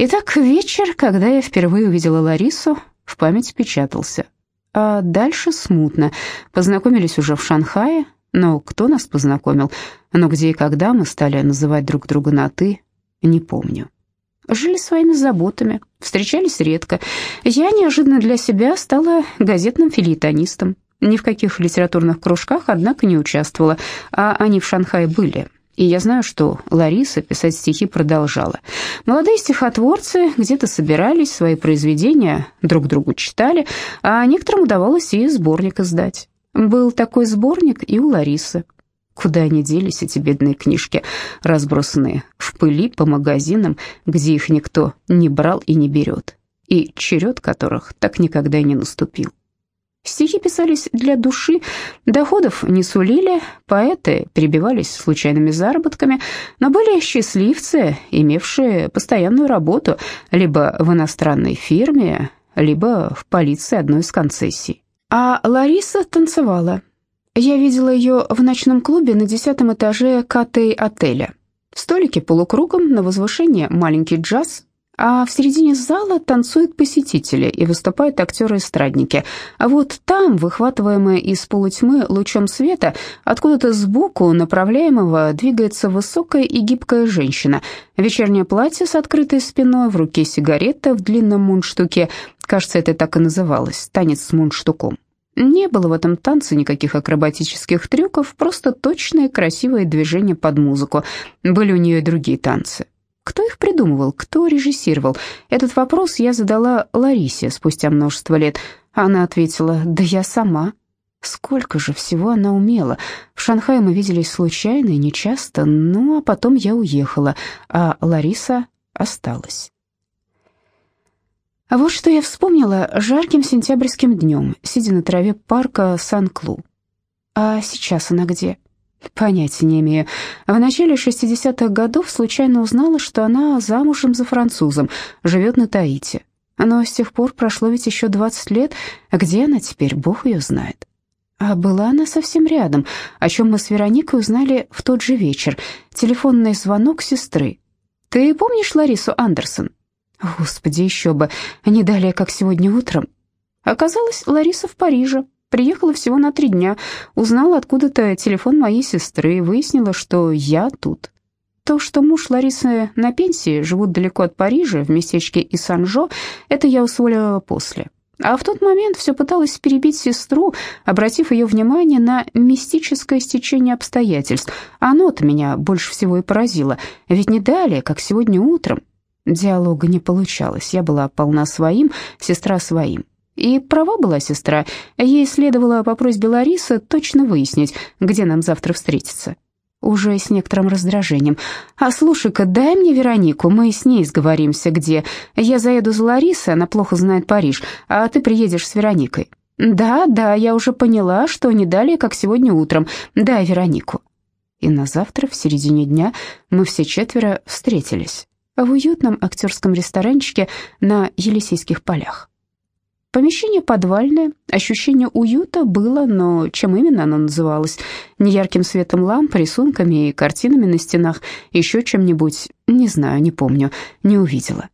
Итак, вечер, когда я впервые увидела Ларису, в память печатался. А дальше смутно. Познакомились уже в Шанхае, но кто нас познакомил? Но где и когда мы стали называть друг друга на «ты», не помню. Жили своими заботами, встречались редко. Я неожиданно для себя стала газетным филитонистом. Ни в каких литературных кружках, однако, не участвовала, а они в Шанхае были. И я знаю, что Лариса писать стихи продолжала. Молодые стихотворцы где-то собирались, свои произведения друг другу читали, а некоторым удавалось и сборник издать. Был такой сборник и у Ларисы. Куда они делись, эти бедные книжки, разбросанные в пыли по магазинам, где их никто не брал и не берет, и черед которых так никогда и не наступил. Стихи писались для души, доходов не сулили, поэты перебивались случайными заработками, но были счастливцы, имевшие постоянную работу либо в иностранной фирме, либо в полиции одной из концессий. А Лариса танцевала. Я видела ее в ночном клубе на десятом этаже КТ-отеля. Столики полукругом, на возвышении маленький джаз, а в середине зала танцуют посетители и выступают актеры-эстрадники. А вот там, выхватываемая из полутьмы лучом света, откуда-то сбоку направляемого двигается высокая и гибкая женщина. Вечернее платье с открытой спиной, в руке сигарета в длинном мундштуке. Кажется, это так и называлось, танец с мундштуком. Не было в этом танце никаких акробатических трюков, просто точные красивые движения под музыку. Были у нее и другие танцы. Кто их придумывал, кто режиссировал? Этот вопрос я задала Ларисе спустя множество лет. Она ответила, да я сама. Сколько же всего она умела. В Шанхае мы виделись случайно и нечасто, ну а потом я уехала, а Лариса осталась. А вот что я вспомнила жарким сентябрьским днем, сидя на траве парка Сан-Клу. А сейчас она где? Понятия не имею. В начале 60-х годов случайно узнала, что она замужем за французом, живет на Таити. Но с тех пор прошло ведь еще 20 лет, где она теперь, бог ее знает. А была она совсем рядом, о чем мы с Вероникой узнали в тот же вечер. Телефонный звонок сестры. «Ты помнишь Ларису Андерсон?» Господи, еще бы, не далее, как сегодня утром. Оказалось, Лариса в Париже, Приехала всего на три дня, узнала откуда-то телефон моей сестры, выяснила, что я тут. То, что муж Ларисы на пенсии, живут далеко от Парижа, в местечке Исанжо, это я усвоила после. А в тот момент все пыталась перебить сестру, обратив ее внимание на мистическое стечение обстоятельств. Оно-то меня больше всего и поразило. Ведь не далее, как сегодня утром. Диалога не получалось. Я была полна своим, сестра своим. И права была сестра, ей следовало по просьбе Ларисы точно выяснить, где нам завтра встретиться. Уже с некоторым раздражением. «А слушай-ка, дай мне Веронику, мы с ней сговоримся, где. Я заеду за Ларисой, она плохо знает Париж, а ты приедешь с Вероникой». «Да, да, я уже поняла, что не далее, как сегодня утром. Дай Веронику». И на завтра, в середине дня, мы все четверо встретились в уютном актерском ресторанчике на Елисейских полях. Помещение подвальное, ощущение уюта было, но чем именно оно называлось? Неярким светом ламп, рисунками и картинами на стенах, еще чем-нибудь, не знаю, не помню, не увидела.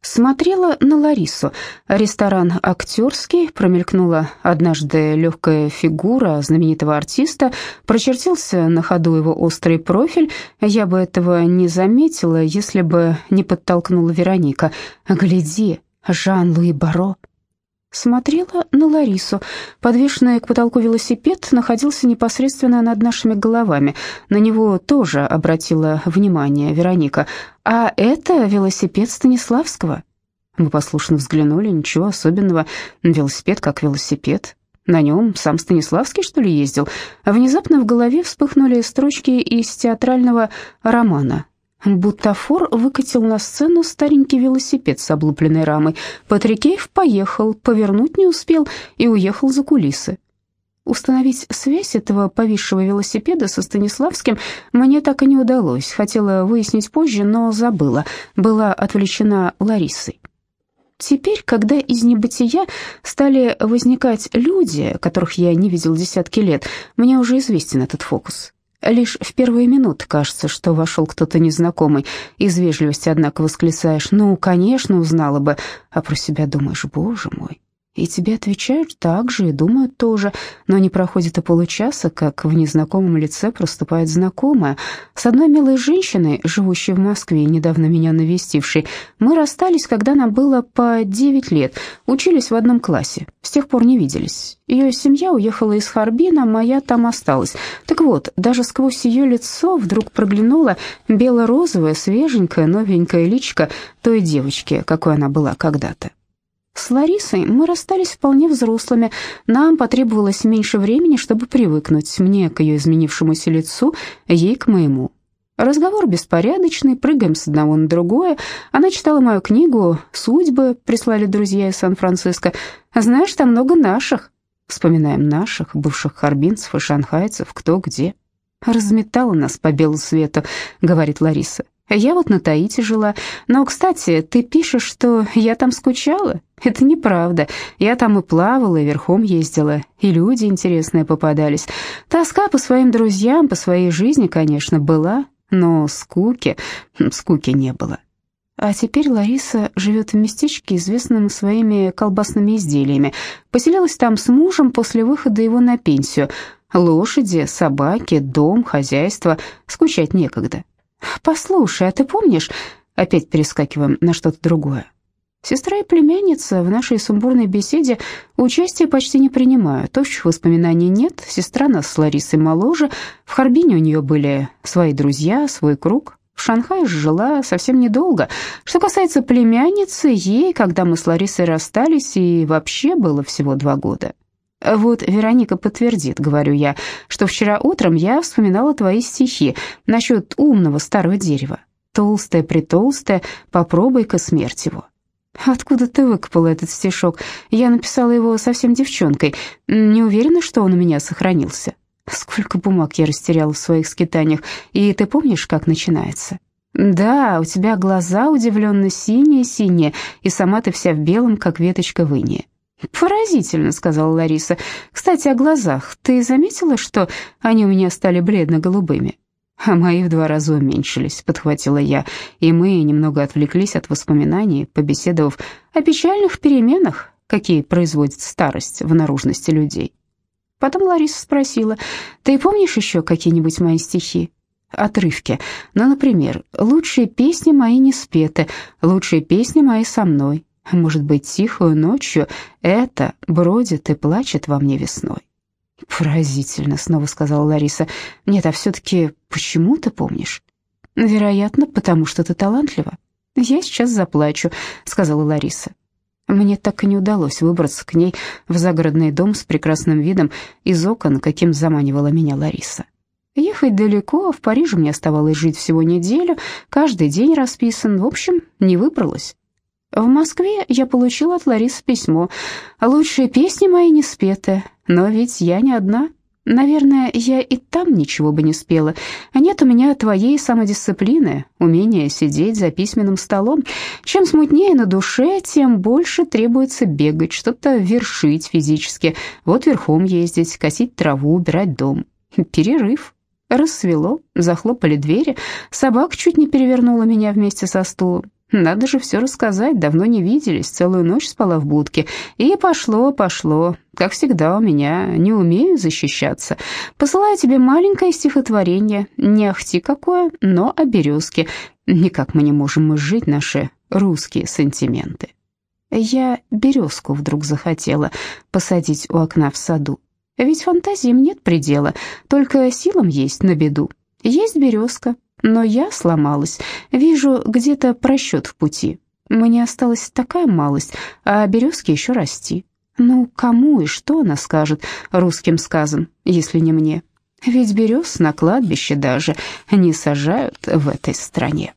Смотрела на Ларису. Ресторан актерский, промелькнула однажды легкая фигура знаменитого артиста, прочертился на ходу его острый профиль. Я бы этого не заметила, если бы не подтолкнула Вероника. «Гляди, Жан-Луи Баро». Смотрела на Ларису. Подвешенный к потолку велосипед находился непосредственно над нашими головами. На него тоже обратила внимание Вероника. «А это велосипед Станиславского?» Мы послушно взглянули, ничего особенного. Велосипед как велосипед. На нем сам Станиславский, что ли, ездил? Внезапно в голове вспыхнули строчки из театрального романа Бутафор выкатил на сцену старенький велосипед с облупленной рамой. Патрикеев поехал, повернуть не успел и уехал за кулисы. Установить связь этого повисшего велосипеда со Станиславским мне так и не удалось. Хотела выяснить позже, но забыла. Была отвлечена Ларисой. Теперь, когда из небытия стали возникать люди, которых я не видел десятки лет, мне уже известен этот фокус. Лишь в первые минуты кажется, что вошел кто-то незнакомый. Из вежливости, однако, восклицаешь «Ну, конечно, узнала бы», а про себя думаешь «Боже мой, и тебе отвечают так же и думают тоже, но не проходит и получаса, как в незнакомом лице проступает знакомая. С одной милой женщиной, живущей в Москве и недавно меня навестившей, мы расстались, когда нам было по 9 лет, учились в одном классе, с тех пор не виделись. Ее семья уехала из Харбина, моя там осталась. Так вот, даже сквозь ее лицо вдруг проглянула бело-розовая, свеженькая, новенькая личка той девочки, какой она была когда-то. С Ларисой мы расстались вполне взрослыми. Нам потребовалось меньше времени, чтобы привыкнуть. Мне к ее изменившемуся лицу, ей к моему. Разговор беспорядочный, прыгаем с одного на другое. Она читала мою книгу «Судьбы», прислали друзья из Сан-Франциско. «Знаешь, там много наших». Вспоминаем наших, бывших харбинцев и шанхайцев, кто где. «Разметала нас по белу свету», — говорит Лариса. Я вот на Таити жила. Но, кстати, ты пишешь, что я там скучала? Это неправда. Я там и плавала, и верхом ездила, и люди интересные попадались. Тоска по своим друзьям, по своей жизни, конечно, была, но скуки, скуки не было. А теперь Лариса живет в местечке, известном своими колбасными изделиями. Поселилась там с мужем после выхода его на пенсию. Лошади, собаки, дом, хозяйство. Скучать некогда. «Послушай, а ты помнишь...» Опять перескакиваем на что-то другое. Сестра и племянница в нашей сумбурной беседе участия почти не принимают, общих воспоминаний нет, сестра нас с Ларисой моложе, в Харбине у нее были свои друзья, свой круг, в Шанхае жила совсем недолго. Что касается племянницы, ей, когда мы с Ларисой расстались, и вообще было всего два года. «Вот Вероника подтвердит, — говорю я, — что вчера утром я вспоминала твои стихи насчет умного старого дерева. Толстое-притолстое, попробуй-ка смерть его». «Откуда ты выкопала этот стишок? Я написала его совсем девчонкой. Не уверена, что он у меня сохранился. Сколько бумаг я растеряла в своих скитаниях, и ты помнишь, как начинается?» «Да, у тебя глаза удивленно синие-синие, и сама ты вся в белом, как веточка в инии. «Поразительно», — сказала Лариса. «Кстати, о глазах. Ты заметила, что они у меня стали бледно-голубыми?» «А мои в два раза уменьшились», — подхватила я, и мы немного отвлеклись от воспоминаний, побеседовав о печальных переменах, какие производит старость в наружности людей. Потом Лариса спросила, «Ты помнишь еще какие-нибудь мои стихи?» Отрывки. Ну, например, «Лучшие песни мои не спеты, лучшие песни мои со мной, может быть, тихую ночью это бродит и плачет во мне весной. «Поразительно», — снова сказала Лариса. «Нет, а все-таки почему ты помнишь?» «Вероятно, потому что ты талантлива». «Я сейчас заплачу», — сказала Лариса. Мне так и не удалось выбраться к ней в загородный дом с прекрасным видом из окон, каким заманивала меня Лариса. Ехать далеко, а в Париже мне оставалось жить всего неделю, каждый день расписан, в общем, не выбралась. В Москве я получила от Ларисы письмо. «Лучшие песни мои не спеты, но ведь я не одна. Наверное, я и там ничего бы не спела. Нет у меня твоей самодисциплины, умения сидеть за письменным столом. Чем смутнее на душе, тем больше требуется бегать, что-то вершить физически. Вот верхом ездить, косить траву, убирать дом. Перерыв». Рассвело, захлопали двери, собака чуть не перевернула меня вместе со стулом. Надо же все рассказать, давно не виделись, целую ночь спала в будке. И пошло, пошло. Как всегда у меня, не умею защищаться. Посылаю тебе маленькое стихотворение, не ахти какое, но о березке. Никак мы не можем изжить наши русские сантименты. Я березку вдруг захотела посадить у окна в саду. Ведь фантазиям нет предела, только силам есть на беду. Есть березка, но я сломалась. Вижу где-то просчет в пути. Мне осталась такая малость, а березки еще расти. Ну, кому и что она скажет русским сказом, если не мне? Ведь берез на кладбище даже не сажают в этой стране.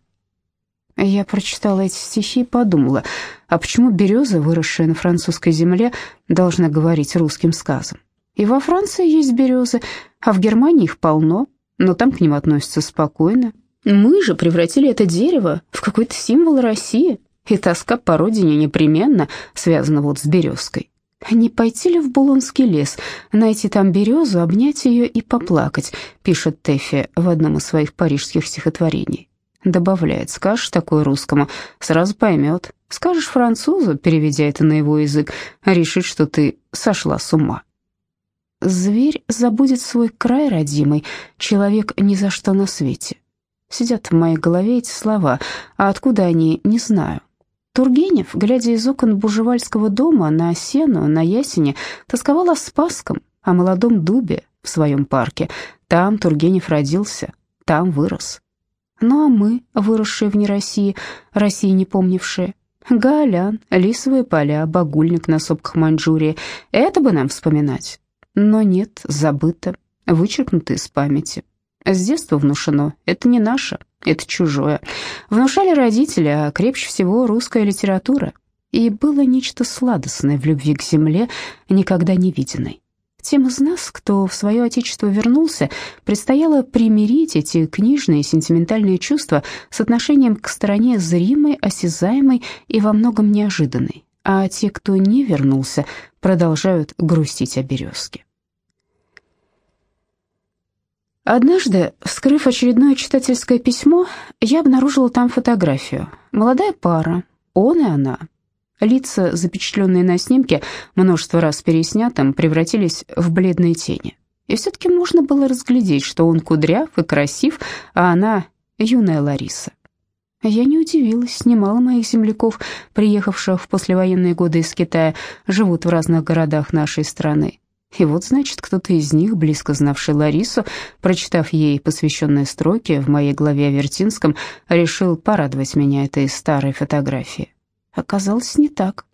Я прочитала эти стихи и подумала, а почему береза, выросшая на французской земле, должна говорить русским сказом? И во Франции есть березы, а в Германии их полно но там к ним относятся спокойно. Мы же превратили это дерево в какой-то символ России, и тоска по родине непременно связана вот с березкой. «Не пойти ли в Булонский лес, найти там березу, обнять ее и поплакать», пишет Тэффи в одном из своих парижских стихотворений. Добавляет, скажешь такое русскому, сразу поймет. Скажешь французу, переведя это на его язык, решит, что ты сошла с ума. Зверь забудет свой край родимый, человек ни за что на свете. Сидят в моей голове эти слова, а откуда они, не знаю. Тургенев, глядя из окон Бужевальского дома на сену, на ясене, тосковал о Спасском, о молодом дубе в своем парке. Там Тургенев родился, там вырос. Ну а мы, выросшие вне России, России не помнившие, Гаолян, лисовые поля, багульник на сопках Маньчжурии, это бы нам вспоминать. Но нет, забыто, вычеркнуто из памяти. С детства внушено, это не наше, это чужое. Внушали родители, а крепче всего русская литература. И было нечто сладостное в любви к земле, никогда не виденной. Тем из нас, кто в свое отечество вернулся, предстояло примирить эти книжные сентиментальные чувства с отношением к стране зримой, осязаемой и во многом неожиданной. А те, кто не вернулся, продолжают грустить о березке. Однажды, вскрыв очередное читательское письмо, я обнаружила там фотографию. Молодая пара, он и она. Лица, запечатленные на снимке, множество раз переснятым, превратились в бледные тени. И все-таки можно было разглядеть, что он кудряв и красив, а она юная Лариса. Я не удивилась, немало моих земляков, приехавших в послевоенные годы из Китая, живут в разных городах нашей страны. И вот, значит, кто-то из них, близко знавший Ларису, прочитав ей посвященные строки в моей главе о Вертинском, решил порадовать меня этой старой фотографией. Оказалось, не так.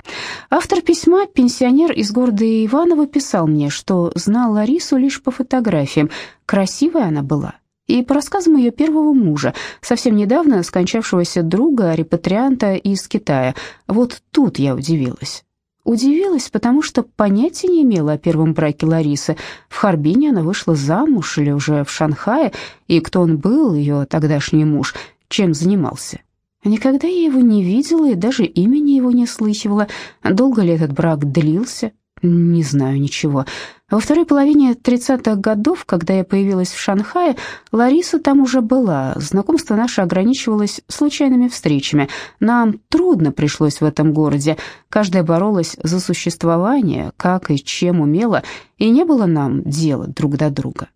Автор письма, пенсионер из города Иваново, писал мне, что знал Ларису лишь по фотографиям. Красивая она была. И по рассказам ее первого мужа, совсем недавно скончавшегося друга, репатрианта из Китая. Вот тут я удивилась. Удивилась, потому что понятия не имела о первом браке Ларисы. В Харбине она вышла замуж или уже в Шанхае, и кто он был, ее тогдашний муж, чем занимался. Никогда я его не видела и даже имени его не слыхивала. Долго ли этот брак длился? Не знаю ничего. Во второй половине 30-х годов, когда я появилась в Шанхае, Лариса там уже была. Знакомство наше ограничивалось случайными встречами. Нам трудно пришлось в этом городе. Каждая боролась за существование, как и чем умела, и не было нам дела друг до друга.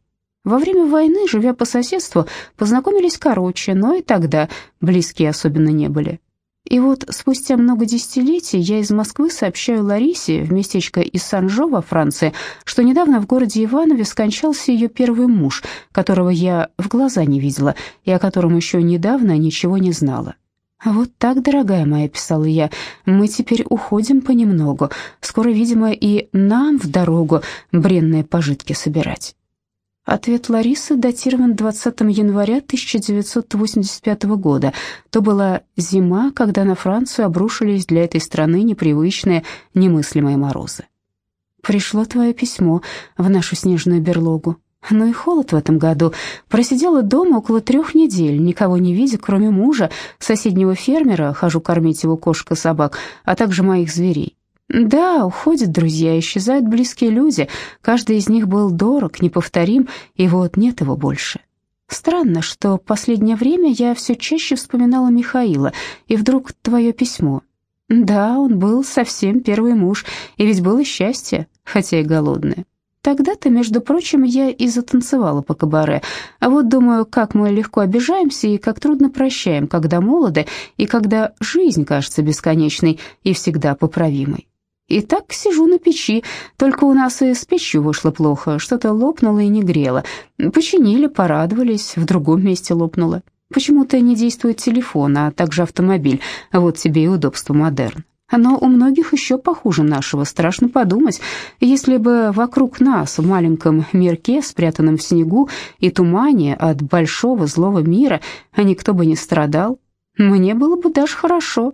Во время войны, живя по соседству, познакомились короче, но и тогда близкие особенно не были. И вот спустя много десятилетий я из Москвы сообщаю Ларисе в местечко из Санжо во Франции, что недавно в городе Иванове скончался ее первый муж, которого я в глаза не видела и о котором еще недавно ничего не знала. «Вот так, дорогая моя», — писала я, — «мы теперь уходим понемногу. Скоро, видимо, и нам в дорогу бренные пожитки собирать». Ответ Ларисы датирован 20 января 1985 года. То была зима, когда на Францию обрушились для этой страны непривычные, немыслимые морозы. «Пришло твое письмо в нашу снежную берлогу. Ну и холод в этом году. Просидела дома около трех недель, никого не видя, кроме мужа, соседнего фермера, хожу кормить его кошек и собак, а также моих зверей. Да, уходят друзья, исчезают близкие люди. Каждый из них был дорог, неповторим, и вот нет его больше. Странно, что последнее время я все чаще вспоминала Михаила, и вдруг твое письмо. Да, он был совсем первый муж, и ведь было счастье, хотя и голодное. Тогда-то, между прочим, я и затанцевала по кабаре. А вот думаю, как мы легко обижаемся и как трудно прощаем, когда молоды, и когда жизнь кажется бесконечной и всегда поправимой. И так сижу на печи, только у нас и с печью вышло плохо, что-то лопнуло и не грело. Починили, порадовались, в другом месте лопнуло. Почему-то не действует телефон, а также автомобиль, вот тебе и удобство модерн. Но у многих еще похуже нашего, страшно подумать. Если бы вокруг нас, в маленьком мирке, спрятанном в снегу и тумане от большого злого мира, никто бы не страдал, мне было бы даже хорошо.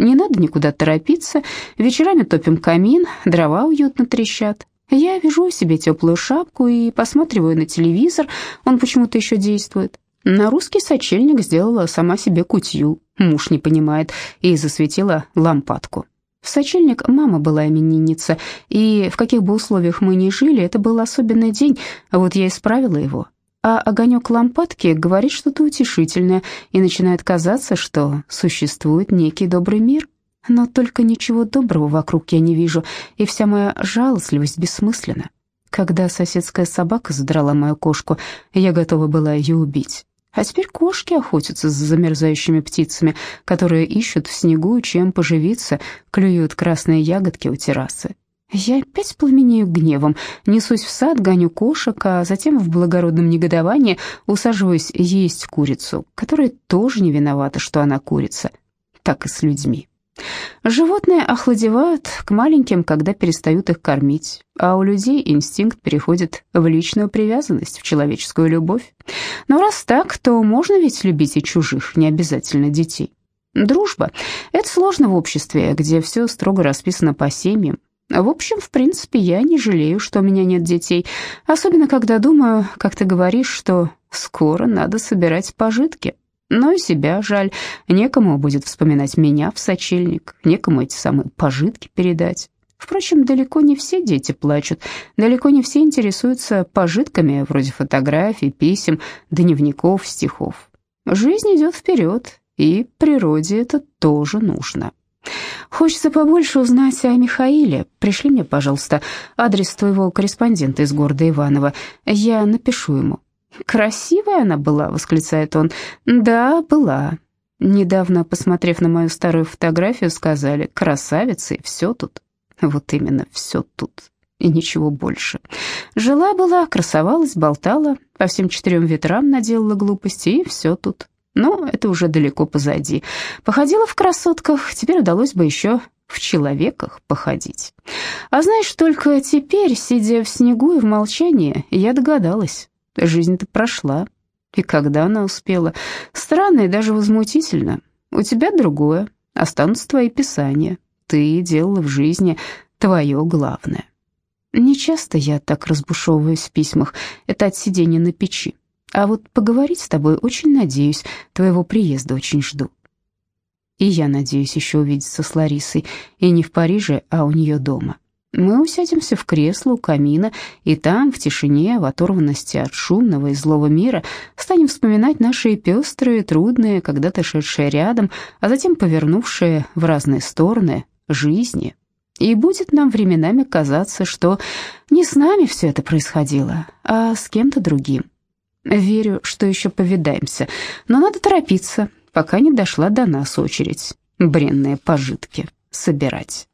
Не надо никуда торопиться, вечерами топим камин, дрова уютно трещат. Я вяжу себе теплую шапку и посматриваю на телевизор, он почему-то еще действует. На русский сочельник сделала сама себе кутью, муж не понимает, и засветила лампадку. В сочельник мама была именинница, и в каких бы условиях мы ни жили, это был особенный день, вот я исправила его. А огонек лампадки говорит что-то утешительное, и начинает казаться, что существует некий добрый мир. Но только ничего доброго вокруг я не вижу, и вся моя жалостливость бессмысленна. Когда соседская собака задрала мою кошку, я готова была ее убить. А теперь кошки охотятся за замерзающими птицами, которые ищут в снегу, чем поживиться, клюют красные ягодки у террасы. Я опять пламенею гневом, несусь в сад, гоню кошек, а затем в благородном негодовании усаживаюсь есть курицу, которая тоже не виновата, что она курица. Так и с людьми. Животные охладевают к маленьким, когда перестают их кормить, а у людей инстинкт переходит в личную привязанность, в человеческую любовь. Но раз так, то можно ведь любить и чужих, не обязательно детей. Дружба – это сложно в обществе, где все строго расписано по семьям. В общем, в принципе, я не жалею, что у меня нет детей, особенно когда думаю, как ты говоришь, что скоро надо собирать пожитки. Но и себя жаль. Некому будет вспоминать меня в сочельник, некому эти самые пожитки передать. Впрочем, далеко не все дети плачут, далеко не все интересуются пожитками, вроде фотографий, писем, дневников, стихов. Жизнь идет вперед, и природе это тоже нужно. Хочется побольше узнать о Михаиле. Пришли мне, пожалуйста, адрес твоего корреспондента из города Иваново. Я напишу ему. «Красивая она была», — восклицает он. «Да, была». Недавно, посмотрев на мою старую фотографию, сказали «красавица» и все тут. Вот именно, все тут и ничего больше. Жила-была, красовалась, болтала, по всем четырем ветрам наделала глупости, и все тут. Но это уже далеко позади. Походила в красотках, теперь удалось бы еще в человеках походить. А знаешь, только теперь, сидя в снегу и в молчании, я догадалась, Жизнь-то прошла. И когда она успела? Странно и даже возмутительно. У тебя другое. Останутся твои писания. Ты делала в жизни твое главное. Не часто я так разбушевываюсь в письмах. Это от сидения на печи. А вот поговорить с тобой очень надеюсь. Твоего приезда очень жду. И я надеюсь еще увидеться с Ларисой. И не в Париже, а у нее дома. Мы усядемся в кресло у камина, и там, в тишине, в оторванности от шумного и злого мира, станем вспоминать наши пестрые, трудные, когда-то шедшие рядом, а затем повернувшие в разные стороны жизни. И будет нам временами казаться, что не с нами все это происходило, а с кем-то другим. Верю, что еще повидаемся, но надо торопиться, пока не дошла до нас очередь бренные пожитки собирать.